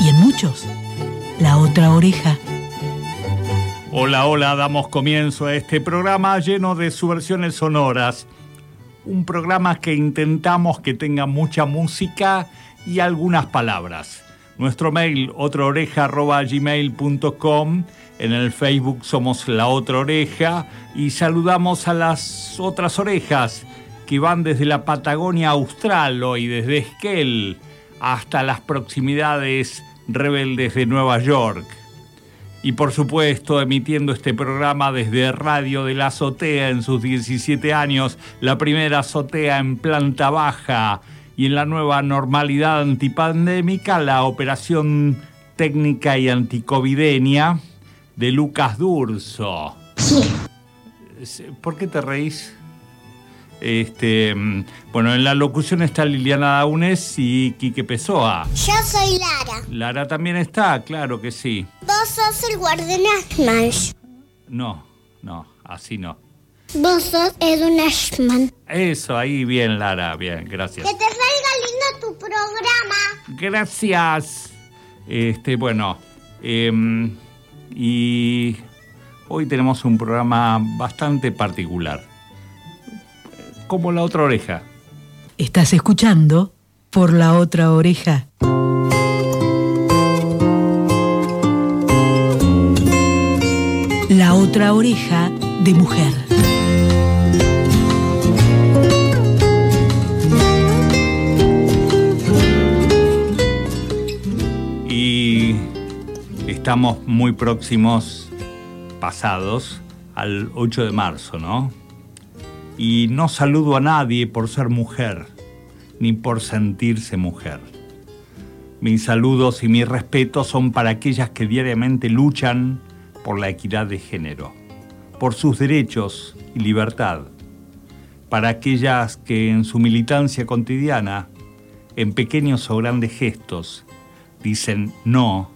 y en muchos la otra oreja. Hola, hola, damos comienzo a este programa lleno de subversiones sonoras. Un programa que intentamos que tenga mucha música y algunas palabras. Nuestro mail, otraoreja.gmail.com. En el Facebook somos La Otra Oreja y saludamos a las otras orejas que van desde la Patagonia Austral y desde Esquel hasta las proximidades rebeldes de Nueva York. Y por supuesto, emitiendo este programa desde Radio de la Azotea en sus 17 años, la primera azotea en planta baja y en la nueva normalidad antipandémica, la operación técnica y anticovidenia de Lucas Durso. Sí. ¿Por qué te reís? Este, bueno, en la locución está Liliana Daunes y Quique Pessoa. Yo soy Lara. Lara también está, claro que sí. Vos sos el guardián Ashman. No, no, así no. Vos sos Edwin Ashman. Eso, ahí bien, Lara, bien, gracias. Que te salga lindo tu programa. Gracias. Este, bueno, em, y hoy tenemos un programa bastante particular como la otra oreja. Estás escuchando por la otra oreja. La otra oreja de mujer. Y estamos muy próximos, pasados, al 8 de marzo, ¿no? Y no saludo a nadie por ser mujer, ni por sentirse mujer. Mis saludos y mis respetos son para aquellas que diariamente luchan por la equidad de género, por sus derechos y libertad, para aquellas que en su militancia cotidiana, en pequeños o grandes gestos, dicen no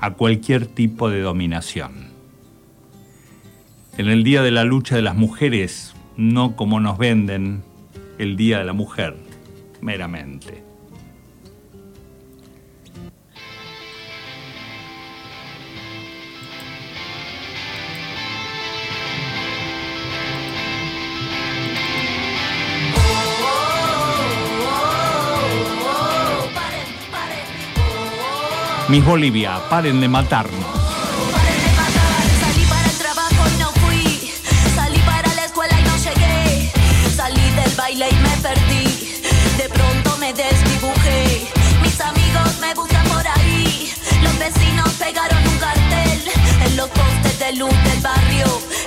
a cualquier tipo de dominación. En el Día de la Lucha de las Mujeres, no como nos venden el Día de la Mujer, meramente. Mis Bolivia, paren de matarnos. Pegaron un cartel en los postes de luz del barrio.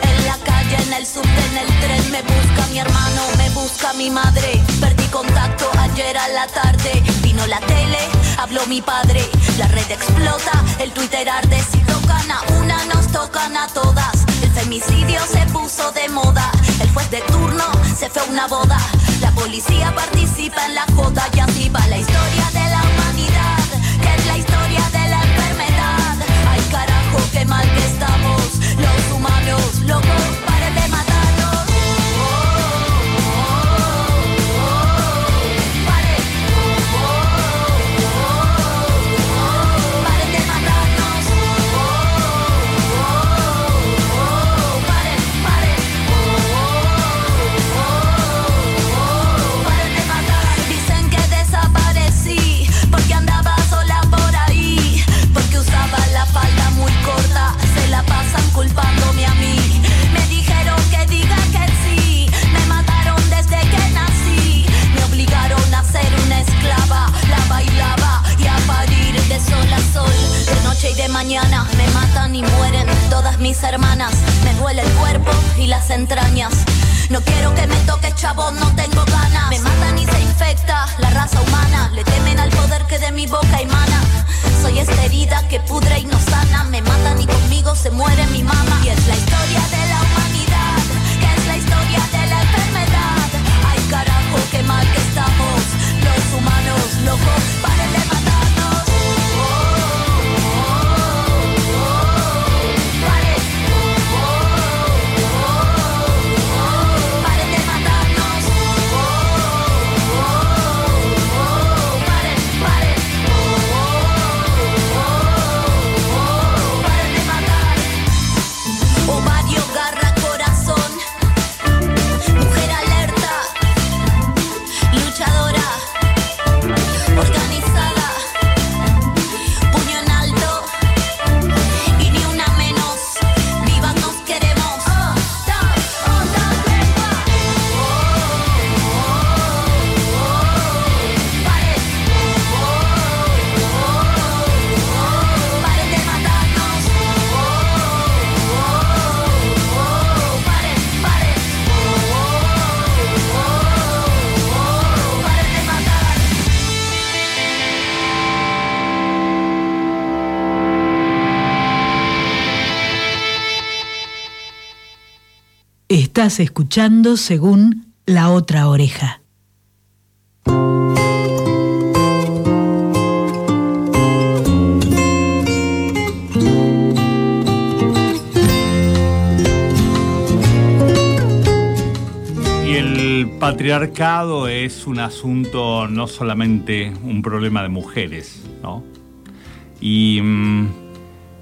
En la calle, en el subte, en el tren. Me busca mi hermano, me busca mi madre. Perdí contacto ayer a la tarde. Vino la tele, habló mi padre. La red explota, el Twitter arde. Si tocan a una, nos tocan a todas. El femicidio se puso de moda. El juez de turno se fue a una boda. La policía participa en la joda y así va la historia de la humanidad, que es la historia de la qué mal que estamos, los humanos locos. Me duele el cuerpo y las entrañas. No quiero que me toque chavo, no tengo ganas. Me matan y se infecta la raza humana. Le temen al poder que de mi boca emana. Soy esta herida que pudre y no sana. Me matan y conmigo se muere mi mamá. Y es la historia de la humanidad, que es la historia de la enfermedad. Ay carajo, qué mal que estamos, los humanos locos. Estás escuchando según la otra oreja. Y el patriarcado es un asunto, no solamente un problema de mujeres, ¿no? Y, mm,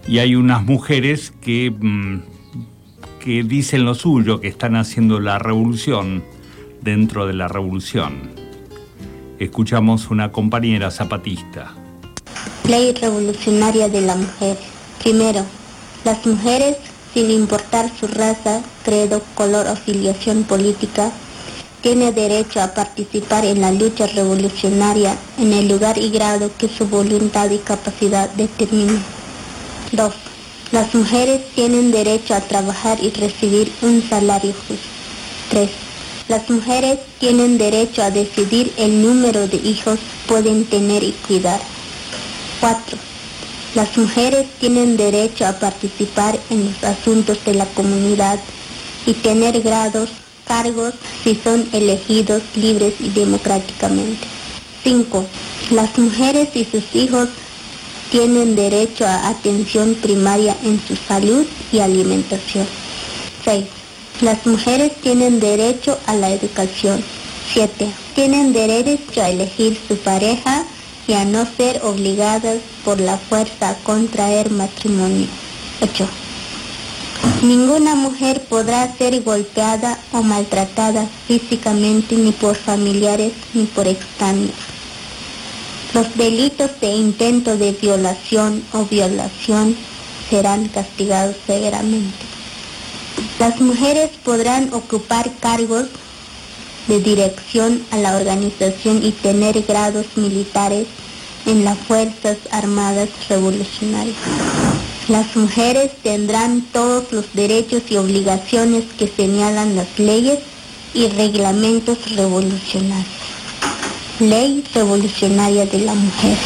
y hay unas mujeres que, mm, que dicen lo suyo, que están haciendo la revolución dentro de la revolución. Escuchamos una compañera zapatista. Ley revolucionaria de la mujer. Primero, las mujeres, sin importar su raza, credo, color o filiación política, tienen derecho a participar en la lucha revolucionaria en el lugar y grado que su voluntad y capacidad determinen. 2. Las mujeres tienen derecho a trabajar y recibir un salario justo. 3. Las mujeres tienen derecho a decidir el número de hijos pueden tener y cuidar. 4. Las mujeres tienen derecho a participar en los asuntos de la comunidad y tener grados, cargos si son elegidos libres y democráticamente. 5. Las mujeres y sus hijos tienen derecho a atención primaria en su salud y alimentación. 6. Las mujeres tienen derecho a la educación. 7. Tienen derecho a elegir su pareja y a no ser obligadas por la fuerza a contraer matrimonio. 8. Ninguna mujer podrá ser golpeada o maltratada físicamente ni por familiares ni por extraños. Los delitos de intento de violación o violación serán castigados severamente. Las mujeres podrán ocupar cargos de dirección a la organización y tener grados militares en las Fuerzas Armadas Revolucionarias. Las mujeres tendrán todos los derechos y obligaciones que señalan las leyes y reglamentos revolucionarios. Ley Revolucionaria de la Mujer.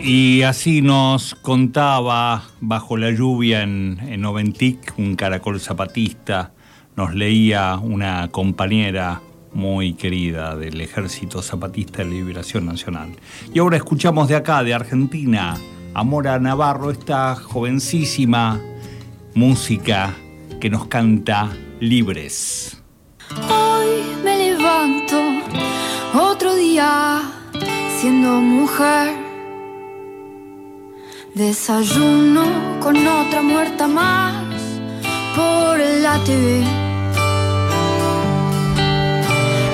Y así nos contaba bajo la lluvia en, en Oventic, un caracol zapatista, nos leía una compañera muy querida del Ejército Zapatista de Liberación Nacional. Y ahora escuchamos de acá, de Argentina, Amora Navarro, esta jovencísima música que nos canta Libres. Hoy me levanto otro día siendo mujer. Desayuno con otra muerta más por la TV.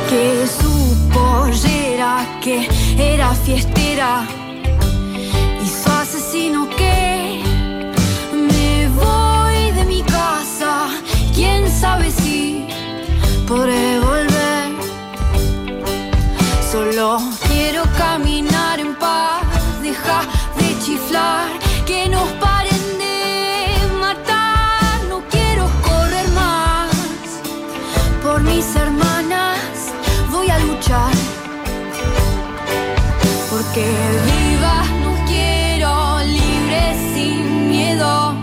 Que su pollera, que era fiestera, y su asesino podré volver. Solo quiero caminar en paz, deja de chiflar, que nos paren de matar. No quiero correr más por mis hermanas, voy a luchar. Porque vivas no quiero, libre sin miedo.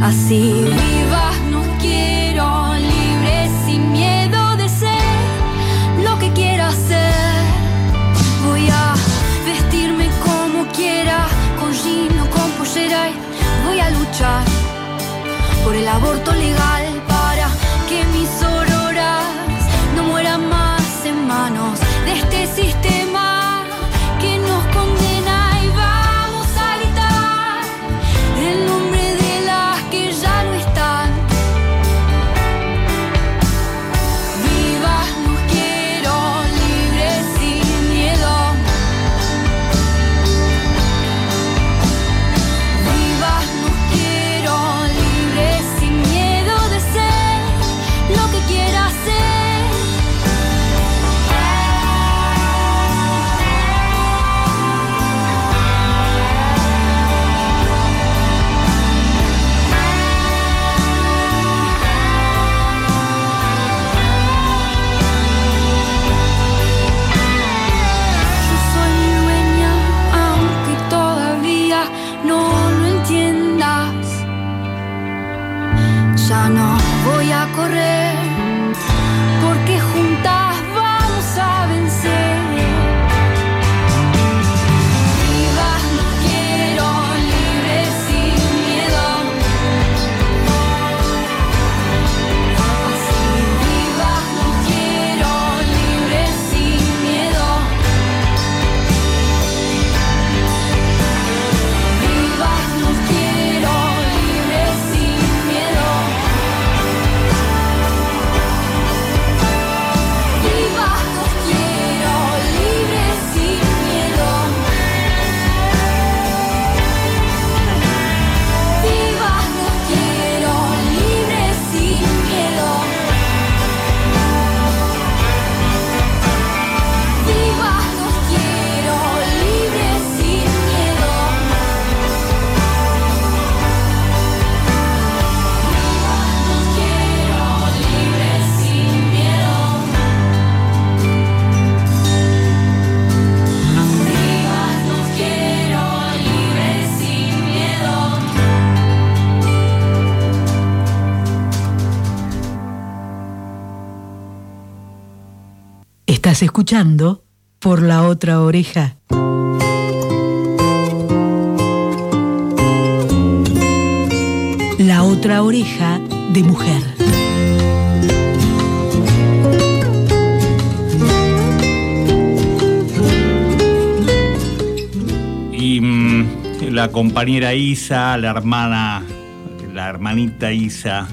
Así. Luchar por el aborto legal para que mis auroras no mueran más en manos de este sistema Escuchando por la otra oreja. La otra oreja de mujer. Y mm, la compañera Isa, la hermana, la hermanita Isa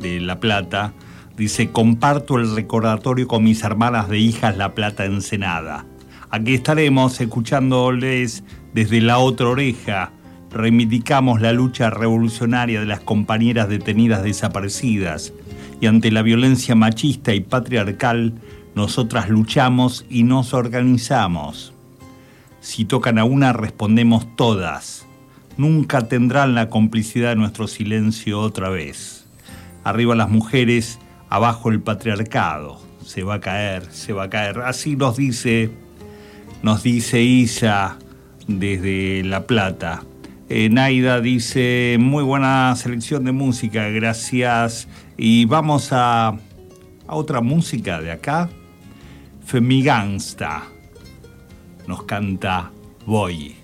de La Plata, dice, comparto el recordatorio con mis hermanas de hijas La Plata Ensenada. Aquí estaremos escuchándoles desde la otra oreja. Reivindicamos la lucha revolucionaria de las compañeras detenidas desaparecidas y ante la violencia machista y patriarcal, nosotras luchamos y nos organizamos. Si tocan a una, respondemos todas. Nunca tendrán la complicidad de nuestro silencio otra vez. Arriba las mujeres, abajo el patriarcado. Se va a caer, se va a caer. Así nos dice, nos dice Isa desde La Plata. Eh, Naida dice, muy buena selección de música, gracias. Y vamos a, a otra música de acá. Femigangsta nos canta Voy.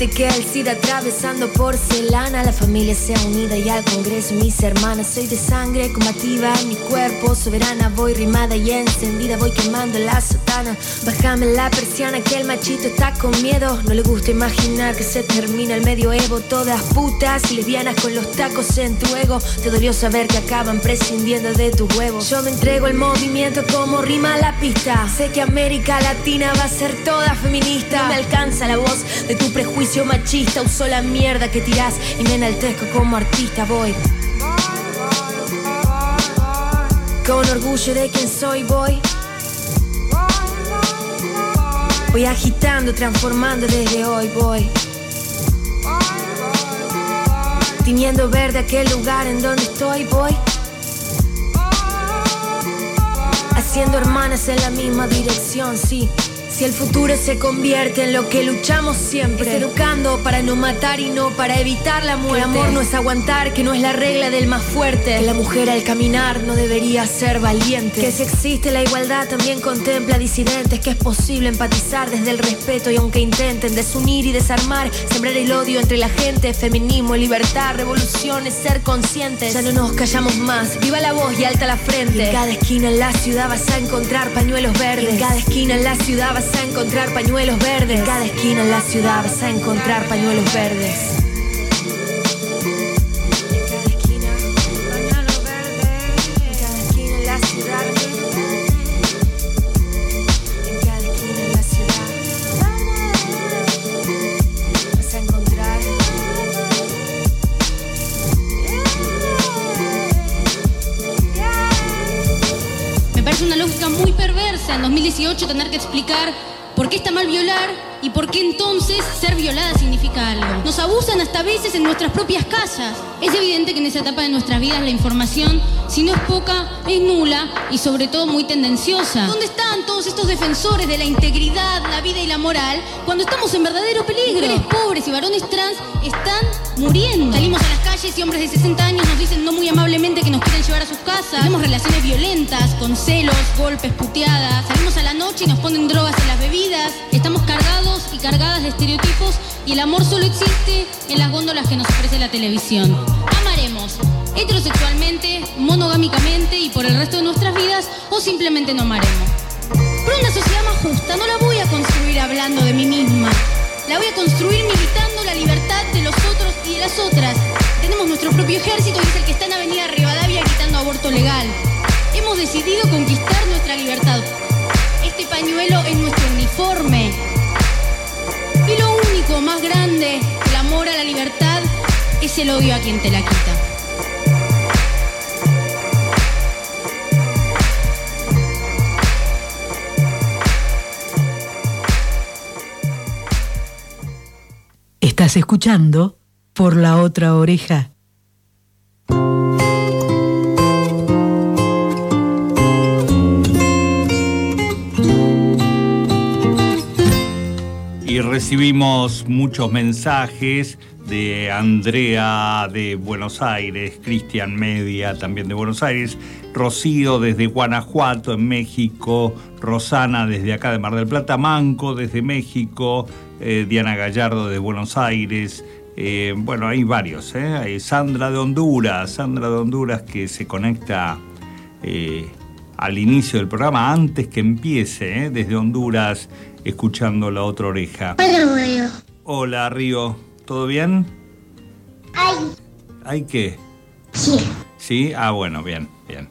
Que el SIDA atravesando porcelana. La familia sea unida y al Congreso mis hermanas. Soy de sangre combativa, mi cuerpo soberana. Voy rimada y encendida, voy quemando la sotana. Bájame la persiana que el machito está con miedo. No le gusta imaginar que se termina el medioevo. Todas putas y lesbianas con los tacos en tu ego. Te dolió saber que acaban prescindiendo de tus huevos. Yo me entrego el movimiento como rima la pista. Sé que América Latina va a ser toda feminista. No me alcanza la voz de tu prejuicio machista. Uso la mierda que tirás y me enaltezco como artista. Voy. Con orgullo de quien soy, voy. Voy agitando, transformando desde hoy, voy. Tiñendo verde aquel lugar en donde estoy, voy. Haciendo hermanas en la misma dirección, sí. Si el futuro se convierte en lo que luchamos siempre, es educando para no matar y no para evitar la muerte. el amor no es aguantar, que no es la regla del más fuerte. Que la mujer al caminar no debería ser valiente. Que si existe la igualdad también contempla disidentes. Que es posible empatizar desde el respeto y aunque intenten desunir y desarmar, sembrar el odio entre la gente. Feminismo, libertad, revolución es ser conscientes. Ya no nos callamos más. Viva la voz y alta la frente. en cada esquina en la ciudad vas a encontrar pañuelos verdes. en cada esquina en la ciudad vas a encontrar pañuelos verdes. Cada esquina en la ciudad vas a encontrar pañuelos verdes. 18 tener que explicar por qué está mal violar y por qué entonces ser violada significa algo. Nos abusan hasta veces en nuestras propias casas. Es evidente que en esa etapa de nuestras vidas la información si no es poca, es nula y sobre todo muy tendenciosa. ¿Dónde están todos estos defensores de la integridad, la vida y la moral cuando estamos en verdadero peligro? Mujeres pobres y varones trans están muriendo. Salimos a las calles y hombres de 60 años nos dicen no muy amablemente que nos quieren llevar a sus casas. Tenemos relaciones violentas, con celos, golpes, puteadas. Salimos a la noche y nos ponen drogas en las bebidas. Estamos cargados y cargadas de estereotipos y el amor solo existe en las góndolas que nos ofrece la televisión. Heterosexualmente, monogámicamente y por el resto de nuestras vidas o simplemente no amaremos. Pero una sociedad más justa no la voy a construir hablando de mí misma. La voy a construir militando la libertad de los otros y de las otras. Tenemos nuestro propio ejército que es el que está en Avenida Rivadavia gritando aborto legal. Hemos decidido conquistar nuestra libertad. Este pañuelo es nuestro uniforme. Y lo único más grande, el amor a la libertad, es el odio a quien te la quita. Escuchando por la otra oreja. Y recibimos muchos mensajes de Andrea de Buenos Aires, Cristian Media también de Buenos Aires, Rocío desde Guanajuato en México, Rosana desde acá de Mar del Plata, Manco desde México, eh, Diana Gallardo de Buenos Aires, eh, bueno, hay varios, ¿eh? Hay Sandra de Honduras, Sandra de Honduras que se conecta al inicio del programa, antes que empiece, desde Honduras, escuchando la otra oreja. Hola, Río. Hola, Río, ¿todo bien? Ay, ¿Hay qué? sí. ¿Sí? Ah, bueno, bien, bien.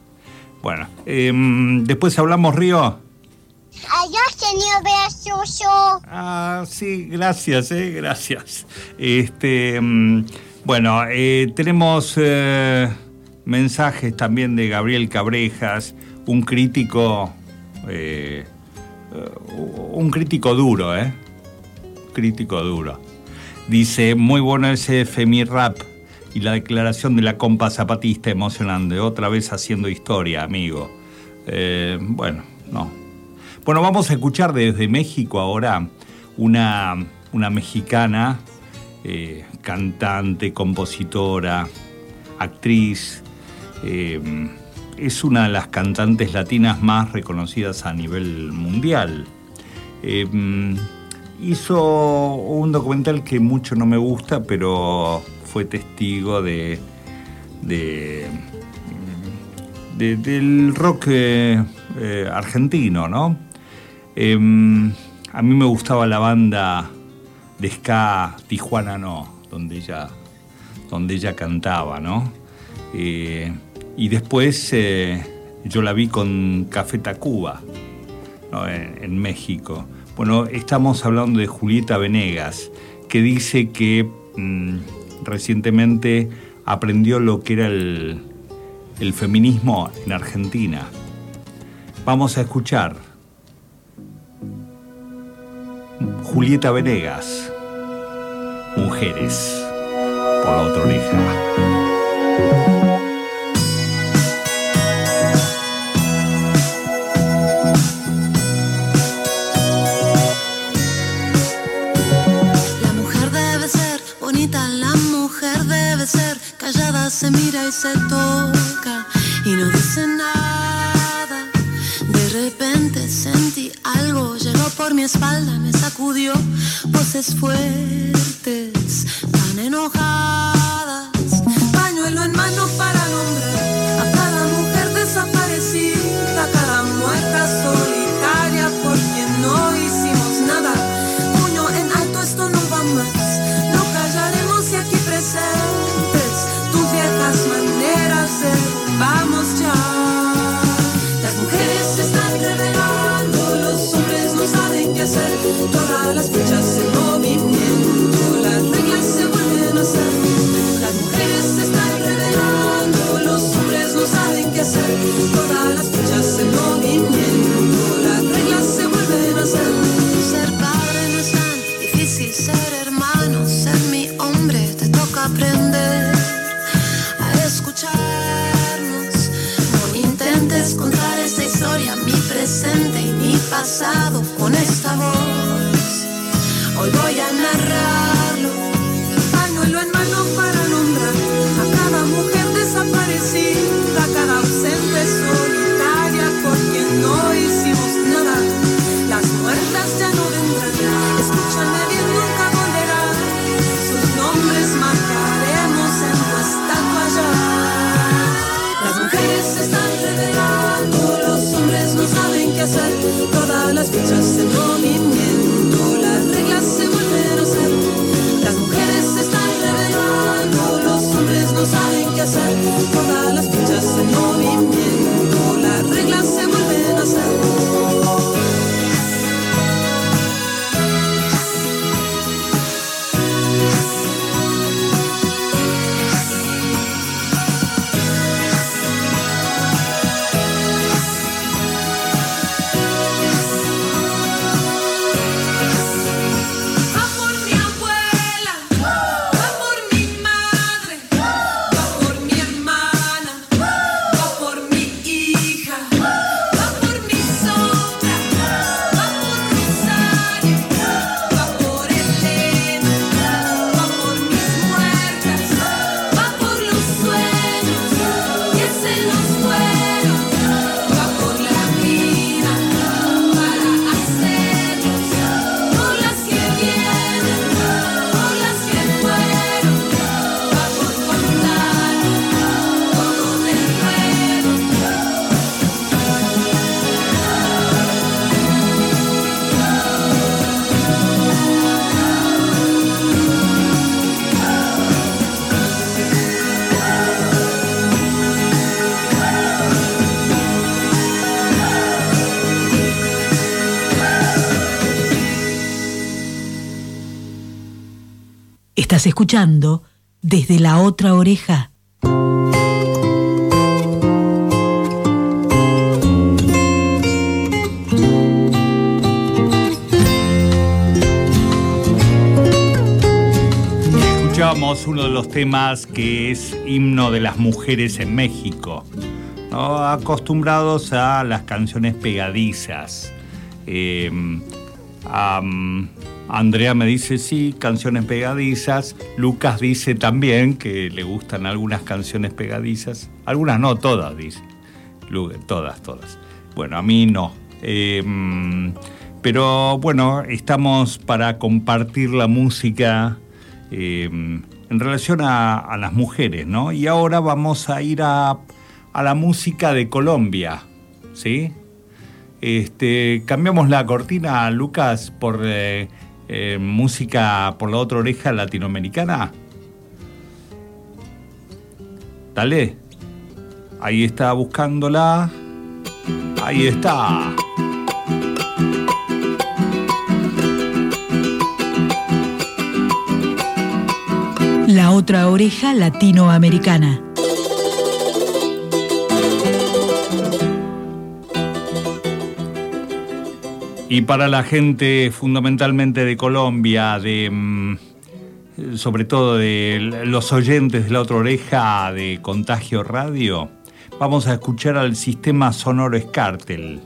Bueno, em, después hablamos, Río. Adiós, señor Beasuso. Ah, sí, gracias, eh, gracias. Este, mm, bueno, eh, tenemos eh, mensajes también de Gabriel Cabrejas, un crítico, eh, un crítico duro, ¿eh? Crítico duro. Dice, muy bueno ese Femi Rap y la declaración de la compa zapatista emocionante, otra vez haciendo historia, amigo. Bueno, no, bueno, vamos a escuchar desde México ahora una, una mexicana, eh, cantante, compositora, actriz. eh, es una de las cantantes latinas más reconocidas a nivel mundial. Eh, hizo un documental que mucho no me gusta, pero fue testigo de, de de- del rock argentino, ¿no? Em, a mí me gustaba la banda de ska Tijuana No, donde ella, donde ella cantaba, ¿no? Eh, y después eh, yo la vi con Café Tacuba, en, México. Bueno, estamos hablando de Julieta Venegas, que dice que mm, recientemente aprendió lo que era el feminismo en Argentina. Vamos a escuchar Julieta Venegas. Mujeres por la otra oreja. se mira y se toca y no dice nada. De repente sentí algo ya por mi espalda, me sacudió voces fuertes, tan enojadas. Pañuelo en mano para nombrar a cada mujer desaparecida, Estás escuchando desde la otra oreja. Escuchábamos uno de los temas que es himno de las mujeres en México, acostumbrados a las canciones pegadizas. Eh, am, Andrea me dice sí, canciones pegadizas. Lucas dice también que le gustan algunas canciones pegadizas. Algunas no, todas, dice. Todas, todas. Bueno, a mí no. Eh, mm, pero bueno, estamos para compartir la música eh, en relación a, a las mujeres, ¿no? Y ahora vamos a ir a, a la música de Colombia, ¿sí? Este, cambiamos la cortina, Lucas, por eh, eh, música por la otra oreja latinoamericana. Dale. Ahí está buscándola. Ahí está. La otra oreja latinoamericana. Y para la gente fundamentalmente de Colombia, de mm, sobre todo de los oyentes de la otra oreja de Contagio Radio, vamos a escuchar al sistema Sonoro Escartel,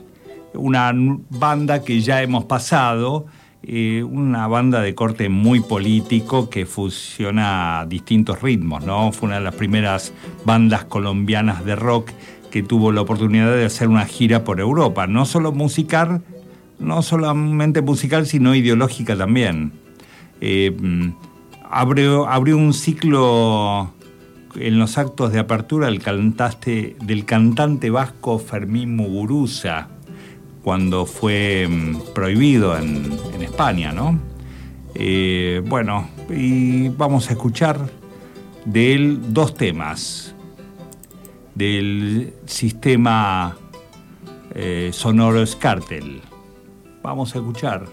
una banda que ya hemos pasado eh, una banda de corte muy político que fusiona distintos ritmos, ¿no? Fue una de las primeras bandas colombianas de rock que tuvo la oportunidad de hacer una gira por Europa, no solo musical, no solamente musical, sino ideológica también. Eh, abrió, abrió un ciclo en los actos de apertura del cantante, del cantante vasco Fermín Muguruza, cuando fue mm, prohibido en, España, ¿no? Eh, bueno, y vamos a escuchar de él dos temas del sistema eh, sonoro Scartel. Vamos a escuchar.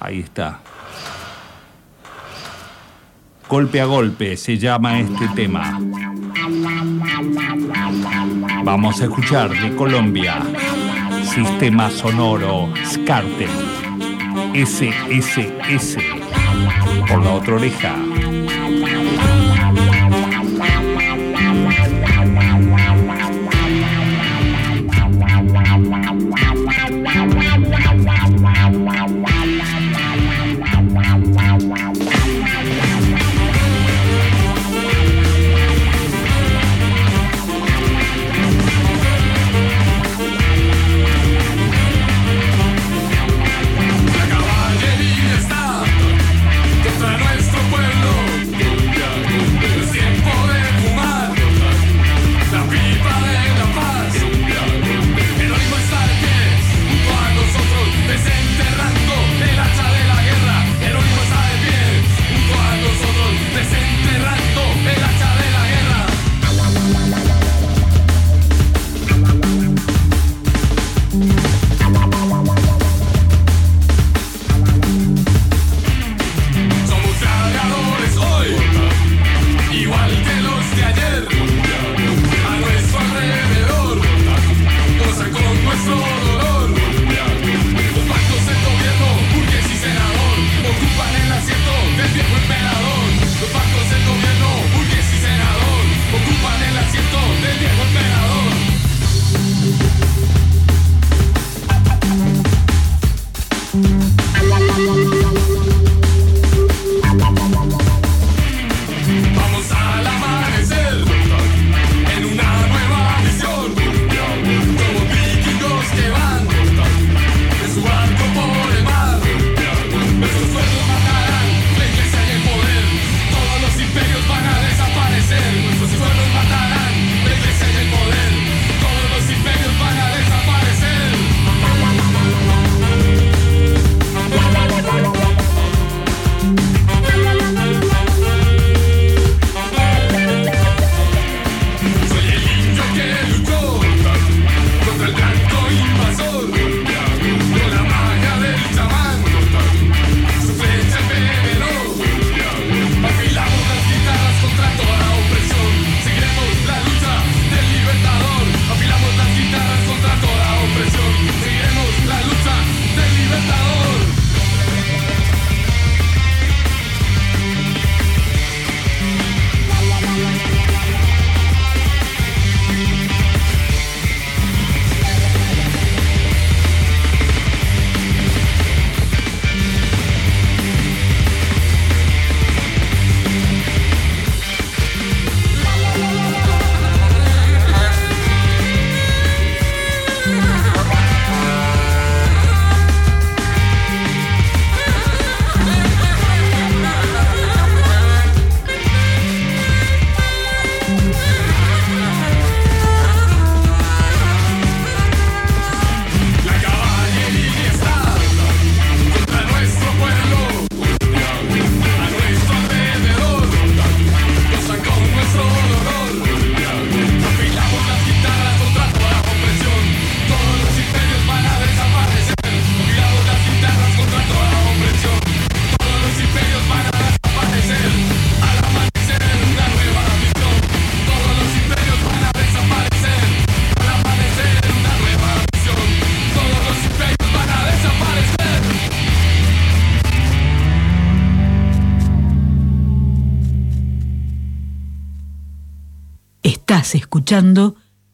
Ahí está. Golpe a golpe se llama este tema. Vamos a escuchar de Colombia. Sistema sonoro Scartel. SSS. Por la otra oreja.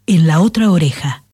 En la otra oreja.